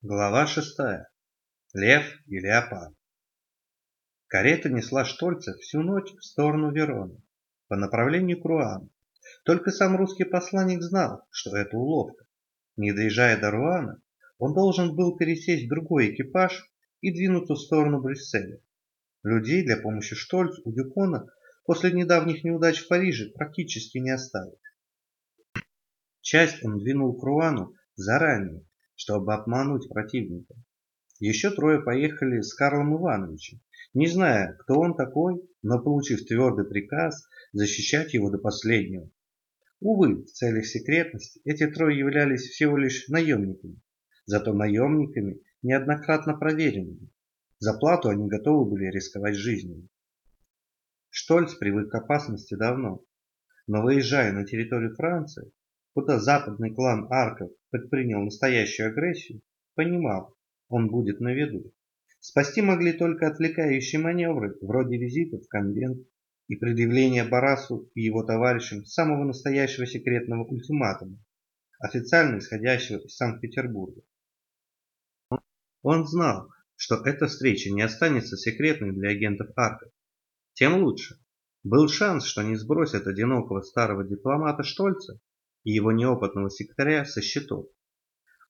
Глава шестая. Лев и леопард. Карета несла Штольца всю ночь в сторону Вероны, по направлению к Руану. Только сам русский посланник знал, что это уловка. Не доезжая до Руана, он должен был пересесть в другой экипаж и двинуться в сторону Брюсселя. Людей для помощи Штольцу у Дюпона после недавних неудач в Париже практически не осталось. Часть он двинул к Руану заранее, чтобы обмануть противника. Еще трое поехали с Карлом Ивановичем, не зная, кто он такой, но получив твердый приказ защищать его до последнего. Увы, в целях секретности эти трое являлись всего лишь наемниками, зато наемниками неоднократно проверенными. За плату они готовы были рисковать жизнью. Штольц привык к опасности давно, но выезжая на территорию Франции, куда западный клан Арков предпринял настоящую агрессию, понимал, он будет на виду. Спасти могли только отвлекающие маневры, вроде визита в конвент и предъявления Барасу и его товарищам самого настоящего секретного ультиматума, официально исходящего из Санкт-Петербурга. Он знал, что эта встреча не останется секретной для агентов Арков. Тем лучше. Был шанс, что не сбросят одинокого старого дипломата Штольца и его неопытного секретаря со счетов.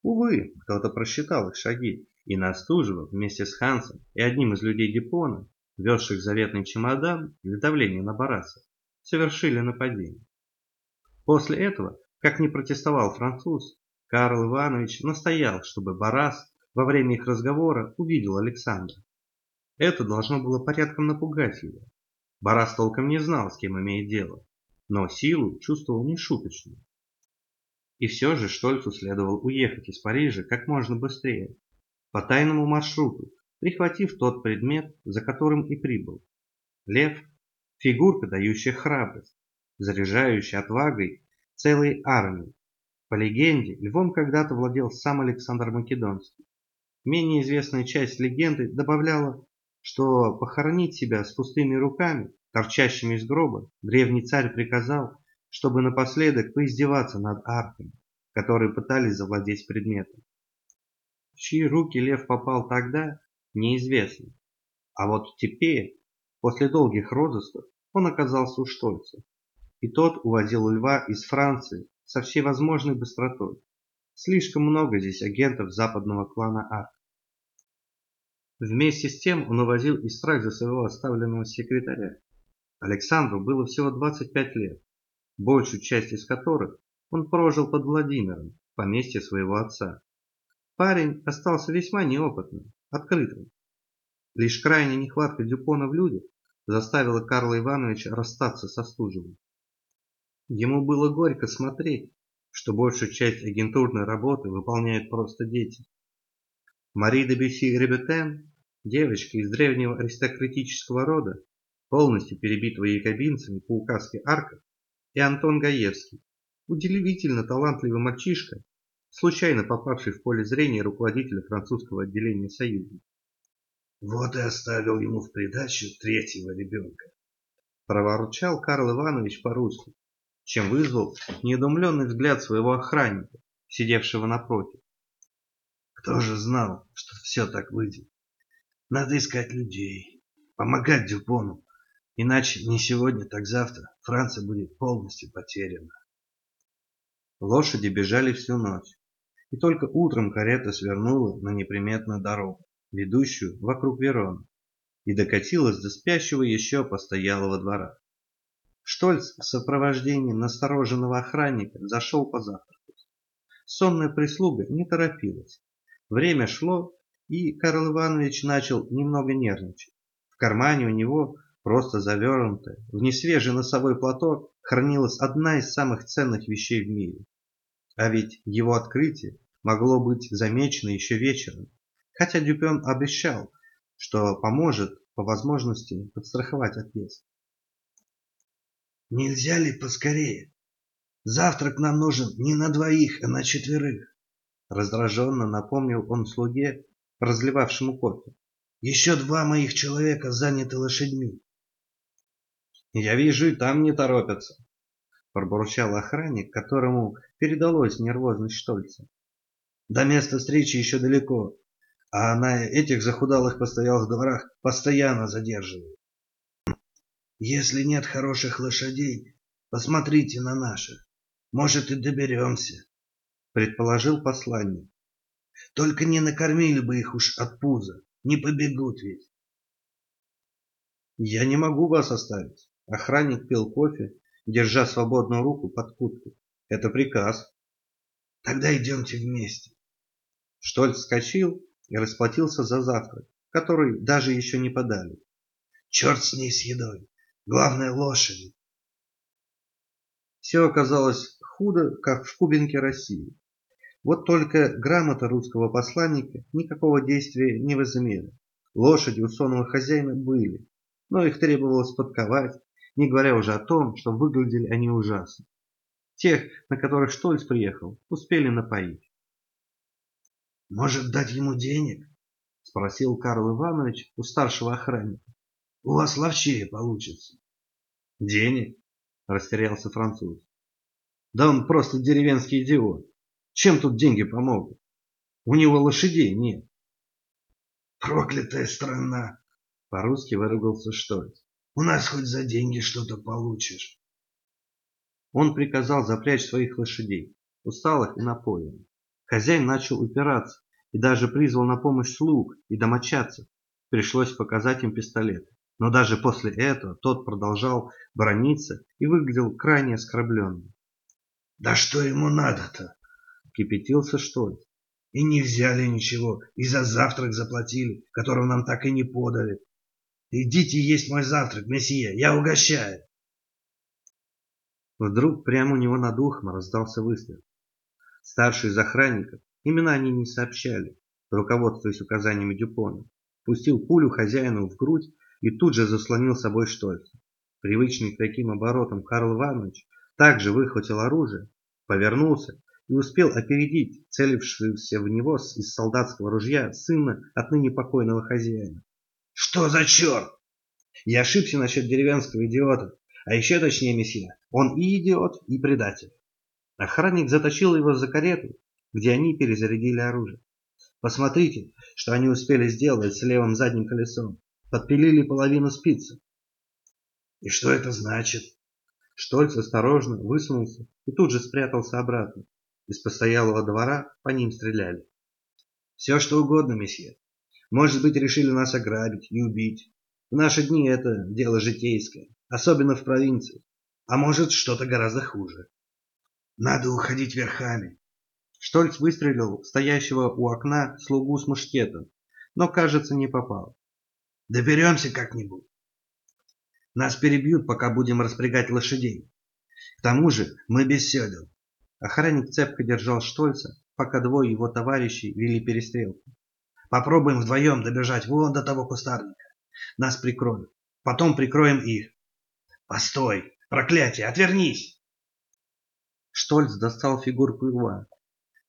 Увы, кто-то просчитал их шаги, и Настужева вместе с Хансом и одним из людей Дипона, везших заветный чемодан для давления на Бараса, совершили нападение. После этого, как не протестовал француз, Карл Иванович настоял, чтобы Барас во время их разговора увидел Александра. Это должно было порядком напугать его. Барас толком не знал, с кем имеет дело, но силу чувствовал нешуточную. И все же Штольцу следовало уехать из Парижа как можно быстрее, по тайному маршруту, прихватив тот предмет, за которым и прибыл. Лев – фигурка, дающая храбрость, заряжающая отвагой целой армии. По легенде, львом когда-то владел сам Александр Македонский. Менее известная часть легенды добавляла, что похоронить себя с пустыми руками, торчащими из гроба, древний царь приказал чтобы напоследок поиздеваться над арками, которые пытались завладеть предметом. В чьи руки лев попал тогда, неизвестно. А вот теперь, после долгих розысков, он оказался у Штольца. И тот увозил льва из Франции со всей возможной быстротой. Слишком много здесь агентов западного клана Арк. Вместе с тем он увозил и страх за своего оставленного секретаря. Александру было всего 25 лет, большую часть из которых он прожил под Владимиром, в поместье своего отца. Парень остался весьма неопытным, открытым. Лишь крайняя нехватка Дюпона в людях заставила Карла Ивановича расстаться со службой. Ему было горько смотреть, что большую часть агентурной работы выполняют просто дети. Мари де Бюсси Ребетен, девочка из древнего аристократического рода, полностью перебитого якобинцами по указке Арка, и Антон Гаевский, удивительно талантливый мальчишка, случайно попавший в поле зрения руководителя французского отделения Союза. Вот и оставил ему в придачу третьего ребенка. Проворчал Карл Иванович по-русски, чем вызвал недоумленный взгляд своего охранника, сидевшего напротив. Кто же знал, что все так выйдет? Надо искать людей, помогать Дюпону, Иначе не сегодня, так завтра Франция будет полностью потеряна. Лошади бежали всю ночь, и только утром карета свернула на неприметную дорогу, ведущую вокруг Вероны, и докатилась до спящего еще постоялого двора. Штольц в сопровождении настороженного охранника зашел позавтракать. Сонная прислуга не торопилась. Время шло, и Карл Иванович начал немного нервничать. В кармане у него Просто завернутая в несвежий носовой платок хранилась одна из самых ценных вещей в мире. А ведь его открытие могло быть замечено еще вечером, хотя Дюпен обещал, что поможет по возможности подстраховать отъезд. «Нельзя ли поскорее? Завтрак нам нужен не на двоих, а на четверых!» Раздраженно напомнил он слуге, разливавшему кофе. «Еще два моих человека заняты лошадьми. Я вижу, и там не торопятся, пробурчал охранник, которому передалось нервозность Штольца. До места встречи еще далеко, а на этих захудалых постоялых дворах постоянно задерживают. Если нет хороших лошадей, посмотрите на наших. Может, и доберемся, — предположил посланник. Только не накормили бы их уж от пуза, не побегут ведь. Я не могу вас оставить. Охранник пил кофе, держа свободную руку под курткой. Это приказ. Тогда идемте вместе. Штольц вскочил и расплатился за завтрак, который даже еще не подали. Черт с ней с едой. Главное лошади. Все оказалось худо, как в Кубинке России. Вот только грамота русского посланника никакого действия не возымела. Лошади у сонного хозяина были, но их требовалось подковать, не говоря уже о том, что выглядели они ужасно. Тех, на которых Штольц приехал, успели напоить. «Может, дать ему денег?» — спросил Карл Иванович у старшего охранника. «У вас ловчее получится». «Денег?» — растерялся француз. «Да он просто деревенский идиот. Чем тут деньги помогут? У него лошадей нет». «Проклятая страна!» — по-русски выругался Штольц. «У нас хоть за деньги что-то получишь». Он приказал запрячь своих лошадей, усталых и напоенных. Хозяин начал упираться и даже призвал на помощь слуг и домочадцев. Пришлось показать им пистолеты. Но даже после этого тот продолжал брониться и выглядел крайне оскорбленным. «Да что ему надо-то?» — кипятился Штольц. «И не взяли ничего, и за завтрак заплатили, которого нам так и не подали. Идите есть мой завтрак, месье, я угощаю!» Вдруг прямо у него над ухом раздался выстрел. Старший из охранников, имена они не сообщали, руководствуясь указаниями Дюпона, пустил пулю хозяину в грудь и тут же заслонил собой Штольца. Привычный к таким оборотам Карл Иванович также выхватил оружие, повернулся и успел опередить целившегося в него из солдатского ружья сына отныне покойного хозяина. «Что за черт?» Я ошибся насчет деревенского идиота, а еще точнее, месье, он и идиот, и предатель. Охранник затащил его за карету, где они перезарядили оружие. Посмотрите, что они успели сделать с левым задним колесом. Подпилили половину спицы. И что это значит? Штольц осторожно высунулся и тут же спрятался обратно. Из постоялого двора по ним стреляли. Все что угодно, месье. Может быть, решили нас ограбить и убить. В наши дни это дело житейское, особенно в провинции. А может, что-то гораздо хуже. Надо уходить верхами. Штольц выстрелил стоящего у окна слугу с мушкетом, но, кажется, не попал. Доберемся как-нибудь. Нас перебьют, пока будем распрягать лошадей. К тому же мы без седел. Охранник цепко держал Штольца, пока двое его товарищей вели перестрелку. Попробуем вдвоем добежать вон до того кустарника. Нас прикроют. Потом прикроем их. Постой! Проклятие! Отвернись! Штольц достал фигурку льва.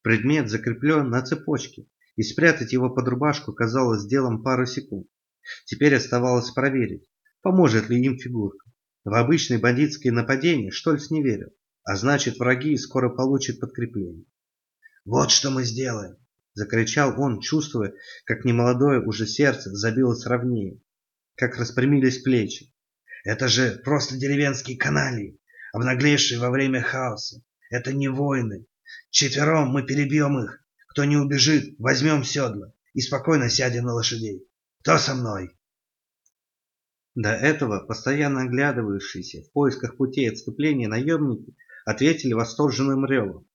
Предмет закреплен на цепочке, и спрятать его под рубашку казалось делом пары секунд. Теперь оставалось проверить, поможет ли им фигурка. В обычные бандитские нападения Штольц не верил, а значит враги скоро получат подкрепление. «Вот что мы сделаем!» — закричал он, чувствуя, как немолодое уже сердце забилось ровнее, как распрямились плечи. «Это же просто деревенские каналии, обнаглевшие во время хаоса. Это не войны. Четвером мы перебьем их. Кто не убежит, возьмем седла и спокойно сядем на лошадей. Кто со мной? До этого постоянно оглядывающиеся в поисках путей отступления наемники ответили восторженным ревом.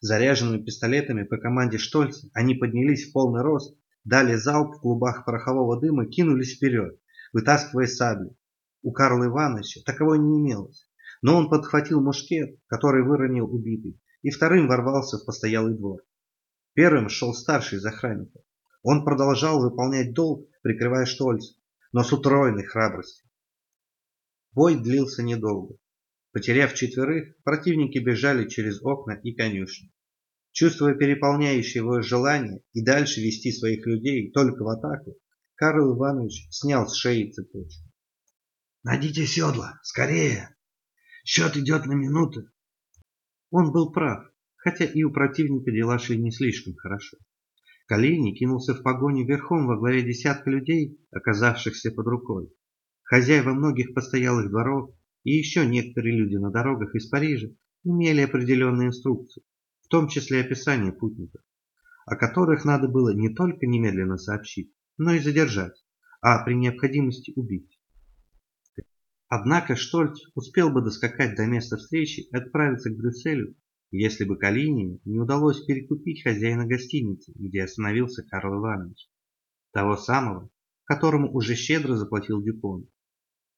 Заряженными пистолетами по команде Штольца они поднялись в полный рост, дали залп в клубах порохового дыма, кинулись вперед, вытаскивая сабли. У Карла Ивановича таковой не имелось. Но он подхватил мушкет, который выронил убитый, и вторым ворвался в постоялый двор. Первым шел старший из охранников. Он продолжал выполнять долг, прикрывая Штольца, но с утроенной храбростью. Бой длился недолго. Потеряв четверых, противники бежали через окна и конюшни. Чувствуя переполняющее его желание и дальше вести своих людей только в атаку, Карл Иванович снял с шеи цепочку. «Найдите седла! Скорее!» Счет идет на минуты. Он был прав. хотя и у противника дела шли не слишком хорошо. Калини кинулся в погоню верхом во главе десятка людей, оказавшихся под рукой. Хозяева многих постоялых дворов и еще некоторые люди на дорогах из Парижа имели определенные инструкции, в том числе описание путников, о которых надо было не только немедленно сообщить, но и задержать, а при необходимости убить. Однако Штольц успел бы доскакать до места встречи и отправиться к Брюсселю, если бы Калинине не удалось перекупить хозяина гостиницы, где остановился Карл Иванович. Того самого, которому уже щедро заплатил Дюпон.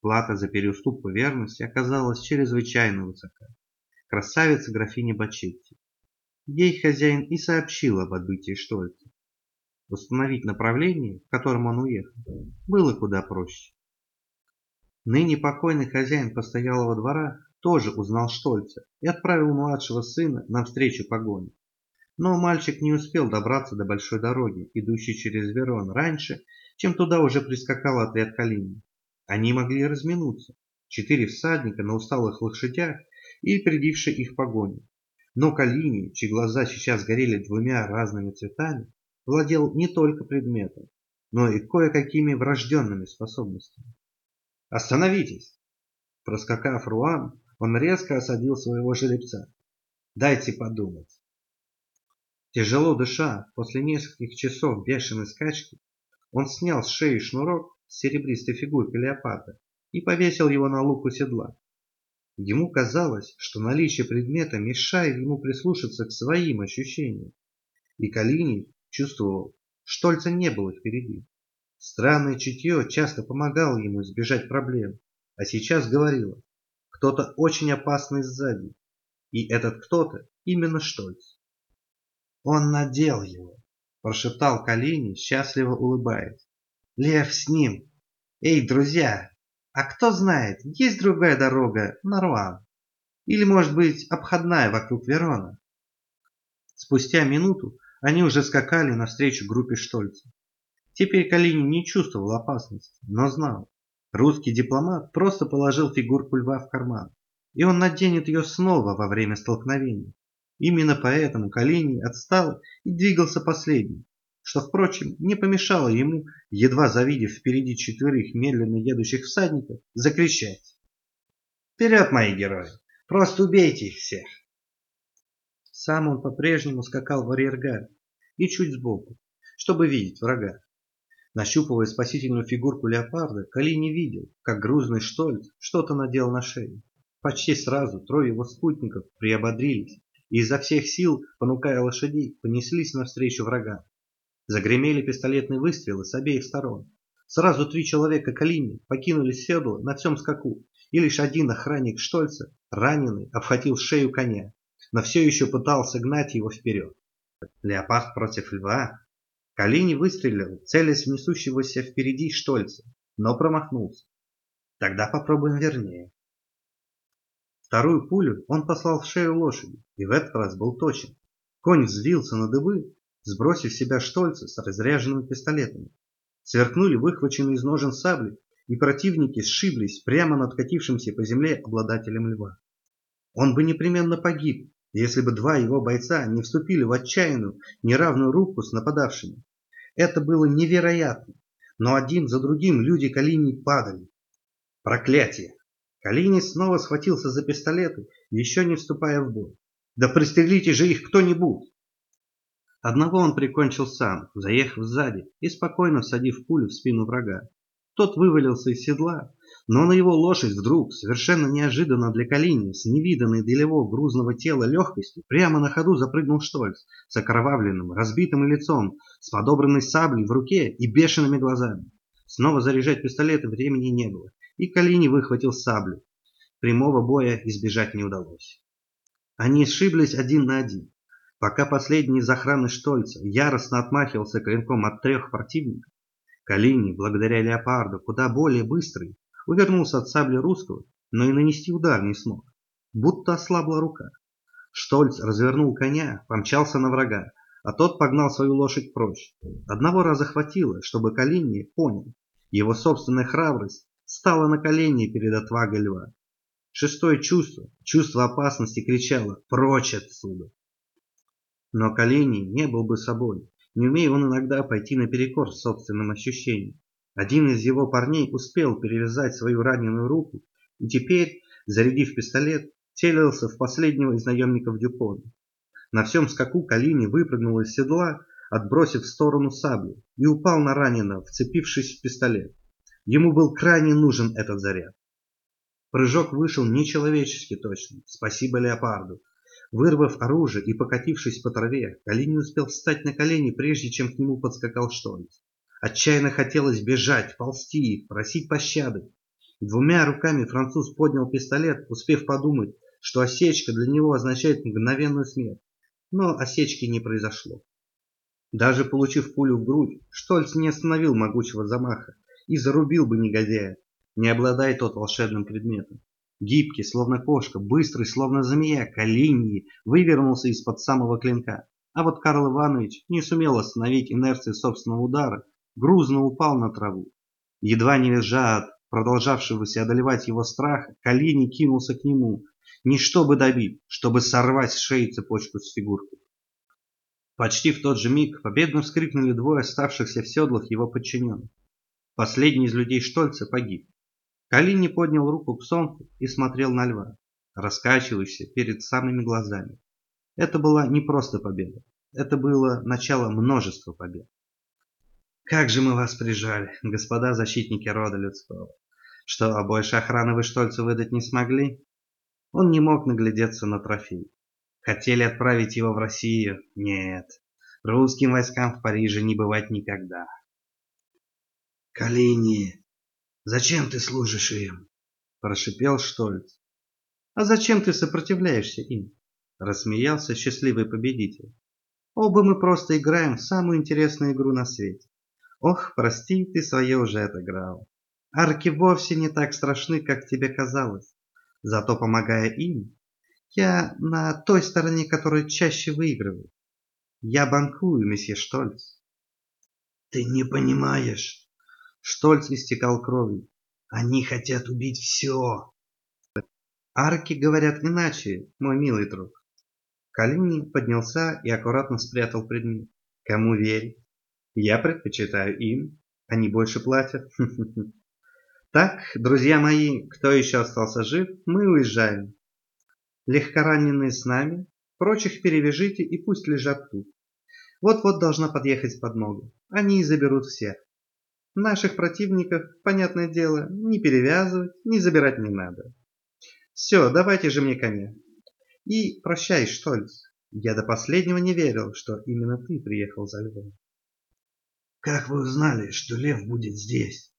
Плата за переуступ верности оказалась чрезвычайно высока. Красавица графиня Бачетти. Ей хозяин и сообщил об отбытии Штольца. Установить направление, в котором он уехал, было куда проще. Ныне покойный хозяин постоялого двора тоже узнал Штольца и отправил младшего сына навстречу погоне. Но мальчик не успел добраться до большой дороги, идущей через Верон, раньше, чем туда уже прискакал отряд Калини. Они могли разминуться. Четыре всадника на усталых лошадях и придившие их погони. Но Калини, чьи глаза сейчас горели двумя разными цветами, владел не только предметом, но и кое-какими врожденными способностями. «Остановитесь!» Проскакав Руан, он резко осадил своего жеребца. «Дайте подумать». Тяжело дыша, после нескольких часов бешеной скачки, он снял с шеи шнурок с серебристой фигуркой леопарда и повесил его на луку седла. Ему казалось, что наличие предмета мешает ему прислушаться к своим ощущениям. И Калиний чувствовал, Штольца не было впереди. Странное чутье часто помогало ему избежать проблем, а сейчас говорило, кто-то очень опасный сзади, и этот кто-то именно Штольц. «Он надел его», – прошептал Калини, счастливо улыбаясь. «Лев с ним! Эй, друзья, а кто знает, есть другая дорога на Руан? Или, может быть, обходная вокруг Верона?» Спустя минуту они уже скакали навстречу группе Штольца. Теперь Калинин не чувствовал опасности, но знал. Русский дипломат просто положил фигурку льва в карман, и он наденет ее снова во время столкновения. Именно поэтому Калиний отстал и двигался последним, что, впрочем, не помешало ему, едва завидев впереди четверых медленно едущих всадников, закричать. «Вперед, мои герои! Просто убейте их всех!» Сам он по-прежнему скакал в арьергард и чуть сбоку, чтобы видеть врага. Нащупывая спасительную фигурку леопарда, Кали не видел, как грузный Штольц что-то надел на шею. Почти сразу трое его спутников приободрились и изо всех сил, понукая лошадей, понеслись навстречу врагам. Загремели пистолетные выстрелы с обеих сторон. Сразу три человека Калини покинули седло на всем скаку, и лишь один охранник Штольца, раненый, обхватил шею коня, но все еще пытался гнать его вперед. Леопард против льва Калини выстрелил, целясь в несущегося впереди Штольца, но промахнулся. Тогда попробуем вернее. Вторую пулю он послал в шею лошади, и в этот раз был точен. Конь взвился на дыбы, сбросив себя Штольца с разряженными пистолетами. Сверкнули выхваченные из ножен сабли, и противники сшиблись прямо над катившимся по земле обладателем льва. Он бы непременно погиб, если бы два его бойца не вступили в отчаянную, неравную руку с нападавшими. Это было невероятно, но один за другим люди Калини падали. Проклятие! Калини снова схватился за пистолеты, еще не вступая в бой. Да пристрелите же их кто-нибудь! Одного он прикончил сам, заехав сзади и спокойно всадив пулю в спину врага. Тот вывалился из седла, но на его лошадь вдруг, совершенно неожиданно для Калини, с невиданной для его грузного тела легкостью, прямо на ходу запрыгнул Штольц с окровавленным, разбитым лицом, с подобранной саблей в руке и бешеными глазами. Снова заряжать пистолеты времени не было, и Калини выхватил саблю. Прямого боя избежать не удалось. Они сшиблись один на один. Пока последний из охраны Штольца яростно отмахивался клинком от трех противников, Калини, благодаря леопарду, куда более быстрый, увернулся от сабли русского, но и нанести удар не смог. Будто ослабла рука. Штольц развернул коня, помчался на врага, а тот погнал свою лошадь прочь. Одного раза хватило, чтобы Калини понял. Его собственная храбрость стала на колени перед отвагой льва. Шестое чувство, чувство опасности кричало «Прочь отсюда!». Но Калини не был бы собой, не умея он иногда пойти наперекор собственным ощущениям. Один из его парней успел перевязать свою раненую руку и теперь, зарядив пистолет, целился в последнего из наемников Дюпона. На всем скаку Калини выпрыгнул из седла, отбросив в сторону саблю, и упал на раненого, вцепившись в пистолет. Ему был крайне нужен этот заряд. Прыжок вышел нечеловечески точно, спасибо леопарду. Вырвав оружие и покатившись по траве, Калини успел встать на колени, прежде чем к нему подскакал Штольц. Отчаянно хотелось бежать, ползти, просить пощады. Двумя руками француз поднял пистолет, успев подумать, что осечка для него означает мгновенную смерть. Но осечки не произошло. Даже получив пулю в грудь, Штольц не остановил могучего замаха и зарубил бы негодяя, не обладая тот волшебным предметом. Гибкий, словно кошка, быстрый, словно змея, Калиньи вывернулся из-под самого клинка. А вот Карл Иванович не сумел остановить инерцию собственного удара, грузно упал на траву. Едва не визжа от продолжавшегося одолевать его страха, Калини кинулся к нему, не чтобы добить, чтобы сорвать с шеи цепочку с фигуркой. Почти в тот же миг победно вскрикнули двое оставшихся в седлах его подчиненных. Последний из людей Штольца погиб. Калини поднял руку к солнцу и смотрел на льва, раскачивающийся перед самыми глазами. Это была не просто победа, это было начало множества побед. Как же мы вас прижали, господа защитники рода людского. Что, а больше охраны вы Штольцу выдать не смогли? Он не мог наглядеться на трофей. Хотели отправить его в Россию? Нет. Русским войскам в Париже не бывать никогда. Калини, зачем ты служишь им? Прошипел Штольц. А зачем ты сопротивляешься им? Рассмеялся счастливый победитель. Оба мы просто играем в самую интересную игру на свете. Ох, прости, ты свое уже отыграл. Арки вовсе не так страшны, как тебе казалось. Зато помогая им, я на той стороне, которая чаще выигрывает. Я банкую, месье Штольц. Ты не понимаешь. Штольц истекал кровью. Они хотят убить все. Арки говорят иначе, мой милый друг. Калини поднялся и аккуратно спрятал предмет. Кому верить? Я предпочитаю им. Они больше платят. Так, друзья мои, кто еще остался жив, мы уезжаем. Легкораненые с нами, прочих перевяжите и пусть лежат тут. Вот-вот должна подъехать подмога. Они и заберут всех. Наших противников, понятное дело, не перевязывать, не забирать не надо. Все, давайте же мне коня. И прощай, Штольц. Я до последнего не верил, что именно ты приехал за львом. Как вы узнали, что лев будет здесь?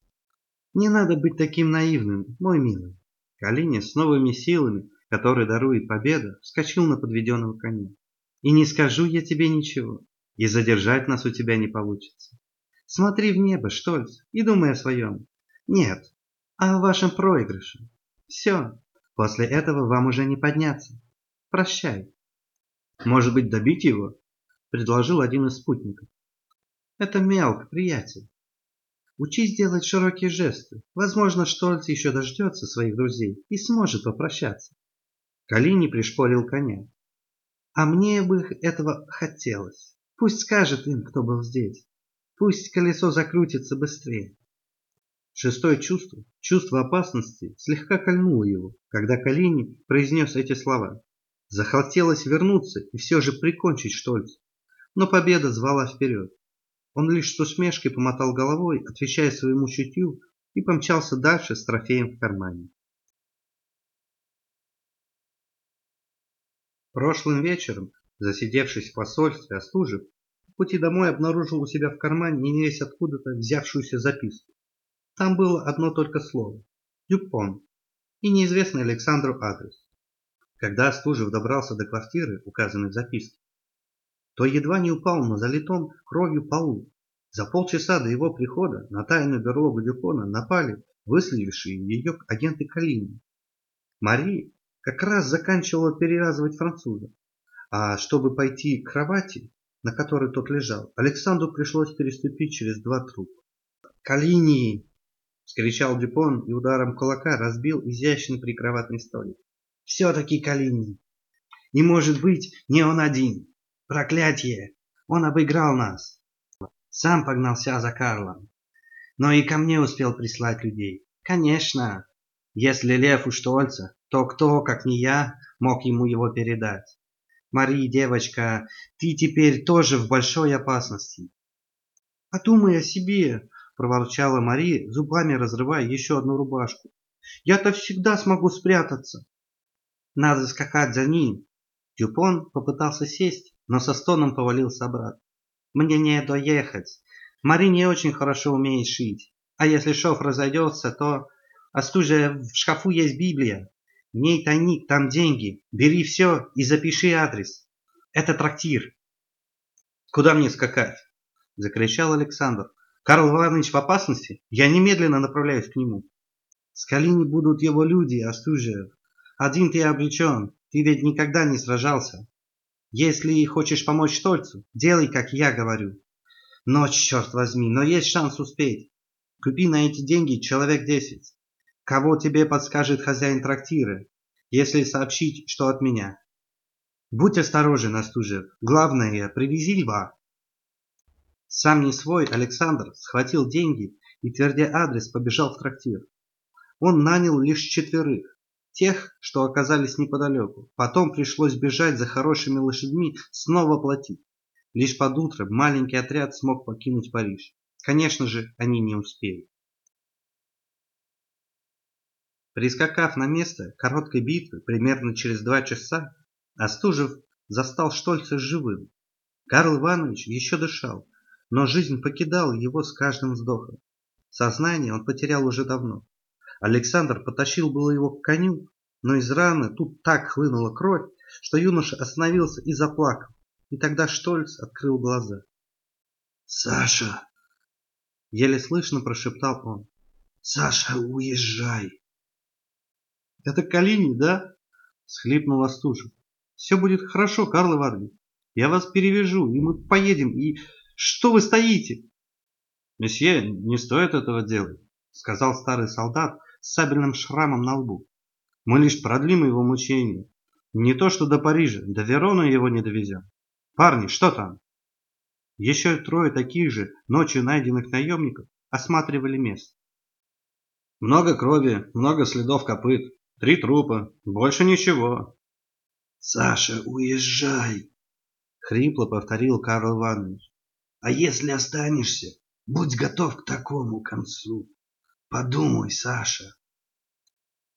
Не надо быть таким наивным, мой милый. Калиня с новыми силами который дарует победа, вскочил на подведенного коня. И не скажу я тебе ничего, и задержать нас у тебя не получится. Смотри в небо, Штольц, и думай о своем. Нет, а о вашем проигрыше. Все, после этого вам уже не подняться. Прощай. Может быть, добить его? Предложил один из спутников. Это мелко, приятель. Учись делать широкие жесты. Возможно, Штольц еще дождется своих друзей и сможет попрощаться. Калини пришпорил коня. А мне бы этого хотелось. Пусть скажет им, кто был здесь. Пусть колесо закрутится быстрее. Шестое чувство, чувство опасности, слегка кольнуло его, когда Калини произнес эти слова. Захотелось вернуться и все же прикончить Штольц. Но победа звала вперед. Он лишь с усмешкой помотал головой, отвечая своему чутью, и помчался дальше с трофеем в кармане. Прошлым вечером, засидевшись в посольстве, ослужив, в пути домой обнаружил у себя в кармане не весь откуда-то взявшуюся записку. Там было одно только слово – «Дюпон» и неизвестный Александру адрес. Когда Остужев добрался до квартиры, указанной в записке, то едва не упал на залитом кровью полу. За полчаса до его прихода на тайную берлогу Дюпона напали выследившие ее агенты Калини. Мария, как раз заканчивала перевязывать француза. А чтобы пойти к кровати, на которой тот лежал, Александру пришлось переступить через два трупа. «Калини!» — скричал Дюпон и ударом кулака разбил изящный прикроватный столик. «Все-таки Калини! И, может быть, не он один. Проклятие! Он обыграл нас. Сам погнался за Карлом. Но и ко мне успел прислать людей. Конечно, если Лев у Штольца, то кто, как не я, мог ему его передать? Мари, девочка, ты теперь тоже в большой опасности. Подумай о себе, проворчала Мари, зубами разрывая еще одну рубашку. Я-то всегда смогу спрятаться. Надо скакать за ним. Дюпон попытался сесть, но со стоном повалился обратно. Мне не доехать. Мари не очень хорошо умеет шить. А если шов разойдется, то... Остужа, в шкафу есть Библия. Ней тайник, там деньги. Бери все и запиши адрес. Это трактир. Куда мне скакать? Закричал Александр. Карл Иванович в опасности? Я немедленно направляюсь к нему. С Калини будут его люди, Остужев. Один ты обречен. Ты ведь никогда не сражался. Если хочешь помочь Штольцу, делай, как я говорю. Но, черт возьми, но есть шанс успеть. Купи на эти деньги человек десять. Кого тебе подскажет хозяин трактира, если сообщить, что от меня? Будь осторожен, Остужев. Главное, привези льва. Сам не свой, Александр схватил деньги и, твердя адрес, побежал в трактир. Он нанял лишь четверых, тех, что оказались неподалеку. Потом пришлось бежать за хорошими лошадьми, снова платить. Лишь под утро маленький отряд смог покинуть Париж. Конечно же, они не успели. Прискакав на место короткой битвы примерно через два часа, Остужев застал Штольца живым. Карл Иванович еще дышал, но жизнь покидала его с каждым вздохом. Сознание он потерял уже давно. Александр потащил было его к коню, но из раны тут так хлынула кровь, что юноша остановился и заплакал. И тогда Штольц открыл глаза. «Саша!» Еле слышно прошептал он. «Саша, уезжай!» Это Калини, да? Схлипнул Остужев. Все будет хорошо, Карл Иванович. Я вас перевяжу, и мы поедем, и... Что вы стоите? Месье, не стоит этого делать, сказал старый солдат с сабельным шрамом на лбу. Мы лишь продлим его мучение. Не то что до Парижа, до Верона его не довезем. Парни, что там? Еще трое таких же ночью найденных наемников осматривали место. Много крови, много следов копыт, Три трупа. Больше ничего. Саша, уезжай. Хрипло повторил Карл Иванович. А если останешься, будь готов к такому концу. Подумай, Саша.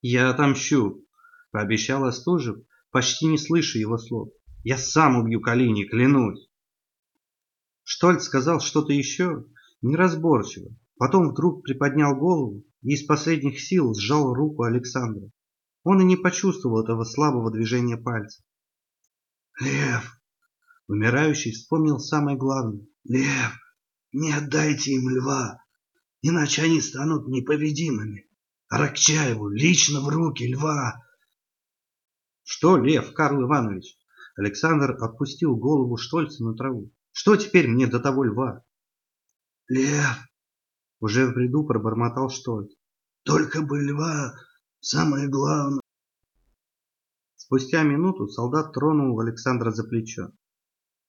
Я отомщу, пообещал Остужев, почти не слыша его слов. Я сам убью Калини, клянусь. Штольц сказал что-то еще, неразборчиво. Потом вдруг приподнял голову и из последних сил сжал руку Александра. Он и не почувствовал этого слабого движения пальца. «Лев!» Умирающий вспомнил самое главное. «Лев! Не отдайте им льва, иначе они станут непобедимыми. Аракчаеву лично в руки льва!» «Что, Лев, Карл Иванович?» Александр опустил голову Штольца на траву. «Что теперь мне до того льва?» «Лев!» Уже в бреду пробормотал Штольц. «Только бы льва Самое главное. Спустя минуту солдат тронул Александра за плечо.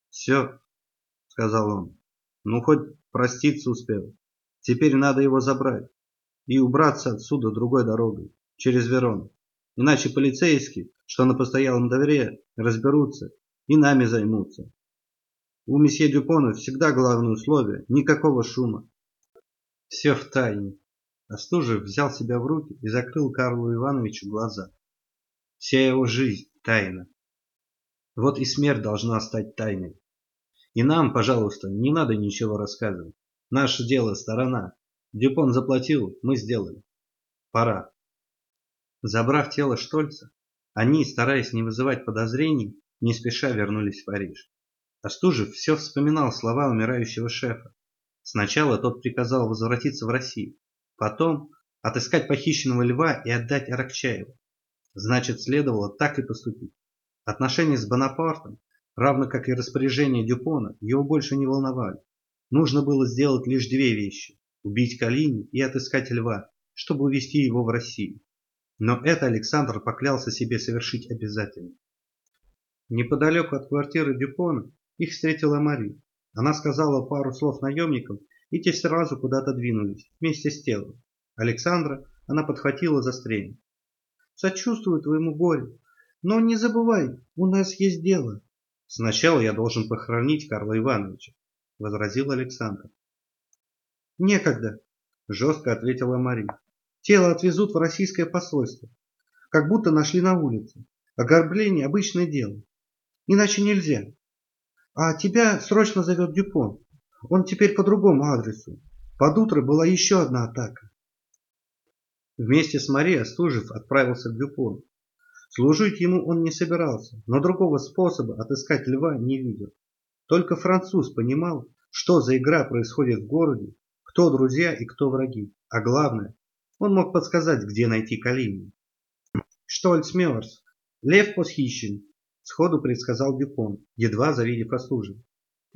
«Все», — сказал он, — «ну хоть проститься успел. Теперь надо его забрать и убраться отсюда другой дорогой, через Верон. Иначе полицейские, что на постоялом дворе, разберутся и нами займутся. У месье Дюпона всегда главное условие – никакого шума. Все в тайне. Остужев взял себя в руки и закрыл Карлу Ивановичу глаза. Вся его жизнь – тайна. Вот и смерть должна стать тайной. И нам, пожалуйста, не надо ничего рассказывать. Наше дело – сторона. Дюпон заплатил, мы сделали. Пора. Забрав тело Штольца, они, стараясь не вызывать подозрений, не спеша вернулись в Париж. Остужев все вспоминал слова умирающего шефа. Сначала тот приказал возвратиться в Россию, Потом отыскать похищенного льва и отдать Аракчаеву. Значит, следовало так и поступить. Отношения с Бонапартом, равно как и распоряжение Дюпона, его больше не волновали. Нужно было сделать лишь две вещи – убить Калини и отыскать льва, чтобы увезти его в Россию. Но это Александр поклялся себе совершить обязательно. Неподалеку от квартиры Дюпона Их встретила Мари. Она сказала пару слов наемникам, и те сразу куда-то двинулись, вместе с телом. Александра она подхватила за стремя. «Сочувствую твоему горю, но не забывай, у нас есть дело». «Сначала я должен похоронить Карла Ивановича», — возразил Александр. «Некогда», — жестко ответила Мария. «Тело отвезут в российское посольство, как будто нашли на улице. Огарбление – обычное дело. Иначе нельзя. А тебя срочно зовет Дюпон. Он теперь по другому адресу. Под утро была еще одна атака. Вместе с Марией Остужев отправился к Дюпону. Служить ему он не собирался, но другого способа отыскать льва не видел. Только француз понимал, что за игра происходит в городе, кто друзья и кто враги. А главное, он мог подсказать, где найти Калинина. Штольц мерз. Лев похищен, сходу предсказал Дюпон, едва завидев остужин.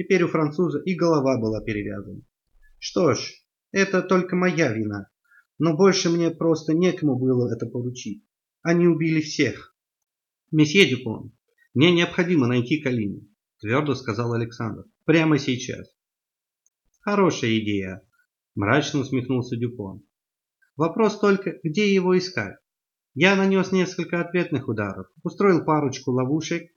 Теперь у француза и голова была перевязана. Что ж, это только моя вина. Но больше мне просто некому было это поручить. Они убили всех. Месье Дюпон, мне необходимо найти Калину, твердо сказал Александр. Прямо сейчас. Хорошая идея, Мрачно усмехнулся Дюпон. Вопрос только, где его искать? Я нанес несколько ответных ударов, устроил парочку ловушек,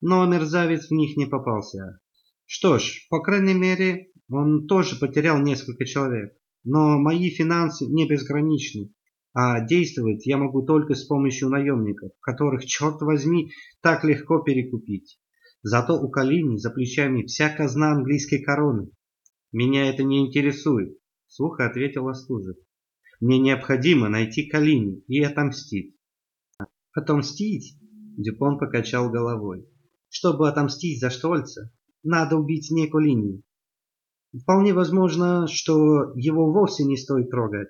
но мерзавец в них не попался. Что ж, по крайней мере, он тоже потерял несколько человек. Но мои финансы не безграничны, а действовать я могу только с помощью наемников, которых, черт возьми, так легко перекупить. Зато у Калини за плечами вся казна английской короны. Меня это не интересует. Сухо ответил Остужев. Мне необходимо найти Калини и отомстить. Отомстить? Дюпон покачал головой. Чтобы отомстить за Штольца, надо убить не Колини. Вполне возможно, что его вовсе не стоит трогать.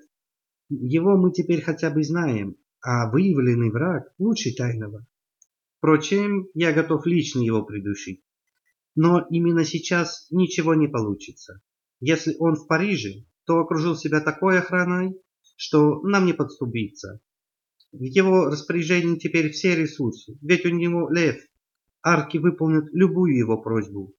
Его мы теперь хотя бы знаем, а выявленный враг лучше тайного. Впрочем, я готов лично его придушить. Но именно сейчас ничего не получится. Если он в Париже, то окружил себя такой охраной, что нам не подступиться. В его распоряжении теперь все ресурсы, ведь у него лев. Арки выполнят любую его просьбу.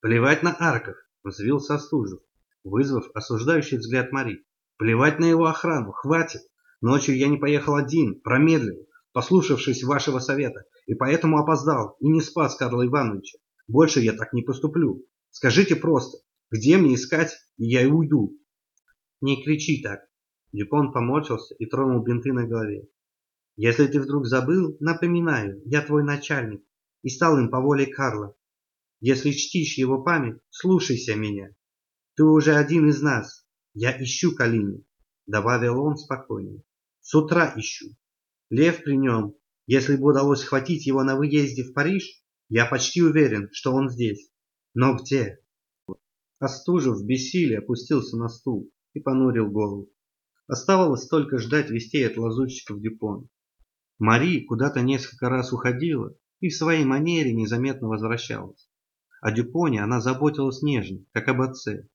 Плевать на арков, взвился Остужев, вызвав осуждающий взгляд Мари. Плевать на его охрану, хватит. Ночью я не поехал один, промедлил, послушавшись вашего совета, и поэтому опоздал и не спас Карла Ивановича. Больше я так не поступлю. Скажите просто, где мне искать, и я и уйду. Не кричи так. Дюпон поморщился и тронул бинты на голове. Если ты вдруг забыл, напоминаю, я твой начальник и стал им по воле Карла. Если чтишь его память, слушайся меня. Ты уже один из нас. Я ищу Калину, добавил он спокойно. С утра ищу. Лев при нем. Если бы удалось схватить его на выезде в Париж, я почти уверен, что он здесь. Но где? Остужев в опустился на стул и понурил голову. Оставалось только ждать вестей от лазутчиков Дюпона. Мари куда-то несколько раз уходила и в своей манере незаметно возвращалась. О Дюпоне она заботилась нежно, как об отце.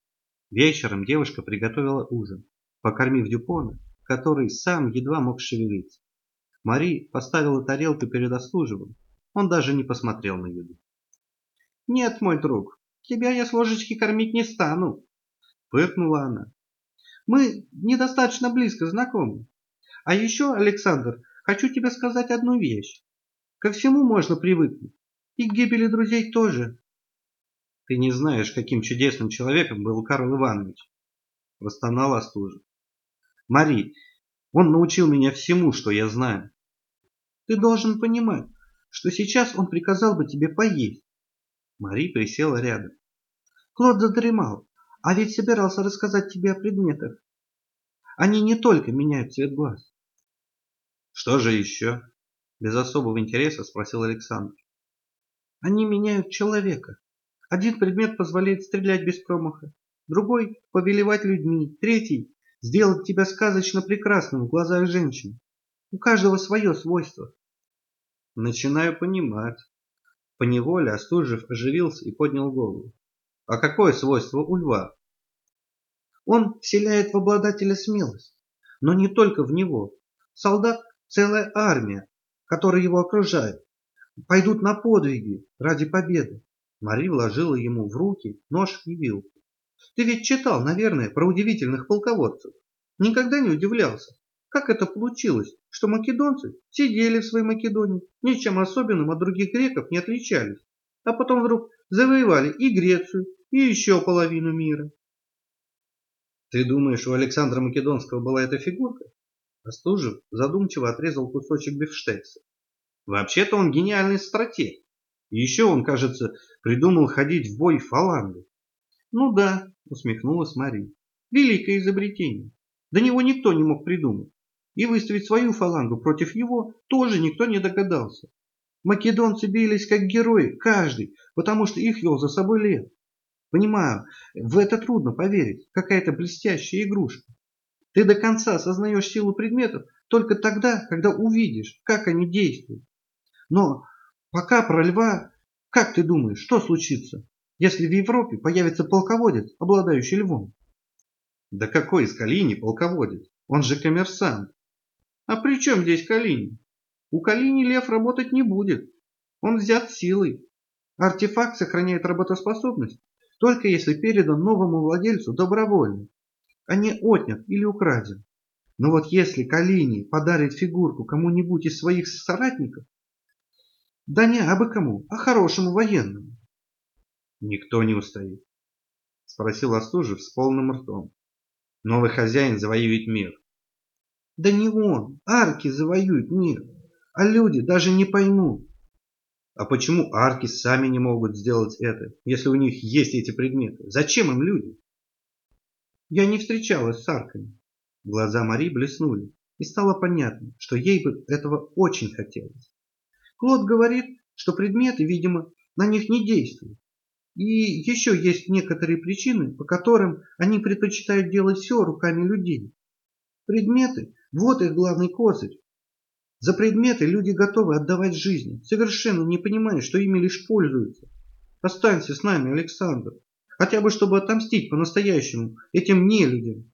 Вечером девушка приготовила ужин, покормив Дюпона, который сам едва мог шевелиться. Мари поставила тарелку перед ослуживым. Он даже не посмотрел на еду. «Нет, мой друг, тебя я с ложечки кормить не стану», — фыркнула она. Мы недостаточно близко знакомы. А еще, Александр, хочу тебе сказать одну вещь. Ко всему можно привыкнуть. И к гибели друзей тоже. Ты не знаешь, каким чудесным человеком был Карл Иванович. Простонал Остужев. Мари, он научил меня всему, что я знаю. Ты должен понимать, что сейчас он приказал бы тебе поесть. Мари присела рядом. Клод задремал. А ведь собирался рассказать тебе о предметах. Они не только меняют цвет глаз. Что же еще? Без особого интереса спросил Александр. Они меняют человека. Один предмет позволяет стрелять без промаха, другой – повелевать людьми, третий – сделать тебя сказочно прекрасным в глазах женщин. У каждого свое свойство. Начинаю понимать. Поневоле Остужев оживился и поднял голову. А какое свойство у льва? Он вселяет в обладателя смелость, но не только в него. Солдат – целая армия, которая его окружает. Пойдут на подвиги ради победы. Мари вложила ему в руки нож и вилку. Ты ведь читал, наверное, про удивительных полководцев. Никогда не удивлялся, как это получилось, что македонцы сидели в своей Македонии, ничем особенным от других греков не отличались, а потом вдруг завоевали и Грецию, и еще половину мира. Ты думаешь, у Александра Македонского была эта фигурка? Остужев задумчиво отрезал кусочек бифштекса. Вообще-то он гениальный стратег. И еще он, кажется, придумал ходить в бой фалангой. Ну да, усмехнулась Мари. Великое изобретение. До него никто не мог придумать. И выставить свою фалангу против его тоже никто не догадался. Македонцы бились как герои, каждый, потому что их вел за собой лев. Понимаю, в это трудно поверить, какая-то блестящая игрушка. Ты до конца осознаешь силу предметов только тогда, когда увидишь, как они действуют. Но пока про льва, как ты думаешь, что случится, если в Европе появится полководец, обладающий львом? Да какой из Калини полководец? Он же коммерсант. А при чем здесь Калини? У Калини лев работать не будет. Он взят силой. Артефакт сохраняет работоспособность только если передан новому владельцу добровольно, а не отнят или украден. Но вот если Калини подарит фигурку кому-нибудь из своих соратников, да не абы кому, а хорошему военному. Никто не устоит. Спросил Остужев с полным ртом. Новый хозяин завоюет мир. Да не он, арки завоюют мир, а люди даже не поймут. А почему арки сами не могут сделать это, если у них есть эти предметы? Зачем им люди? Я не встречалась с арками. Глаза Мари блеснули, и стало понятно, что ей бы этого очень хотелось. Клод говорит, что предметы, видимо, на них не действуют. И еще есть некоторые причины, по которым они предпочитают делать все руками людей. Предметы – вот их главный козырь. За предметы люди готовы отдавать жизни, совершенно не понимая, что ими лишь пользуются. Останься с нами, Александр, хотя бы чтобы отомстить по-настоящему этим нелюдям.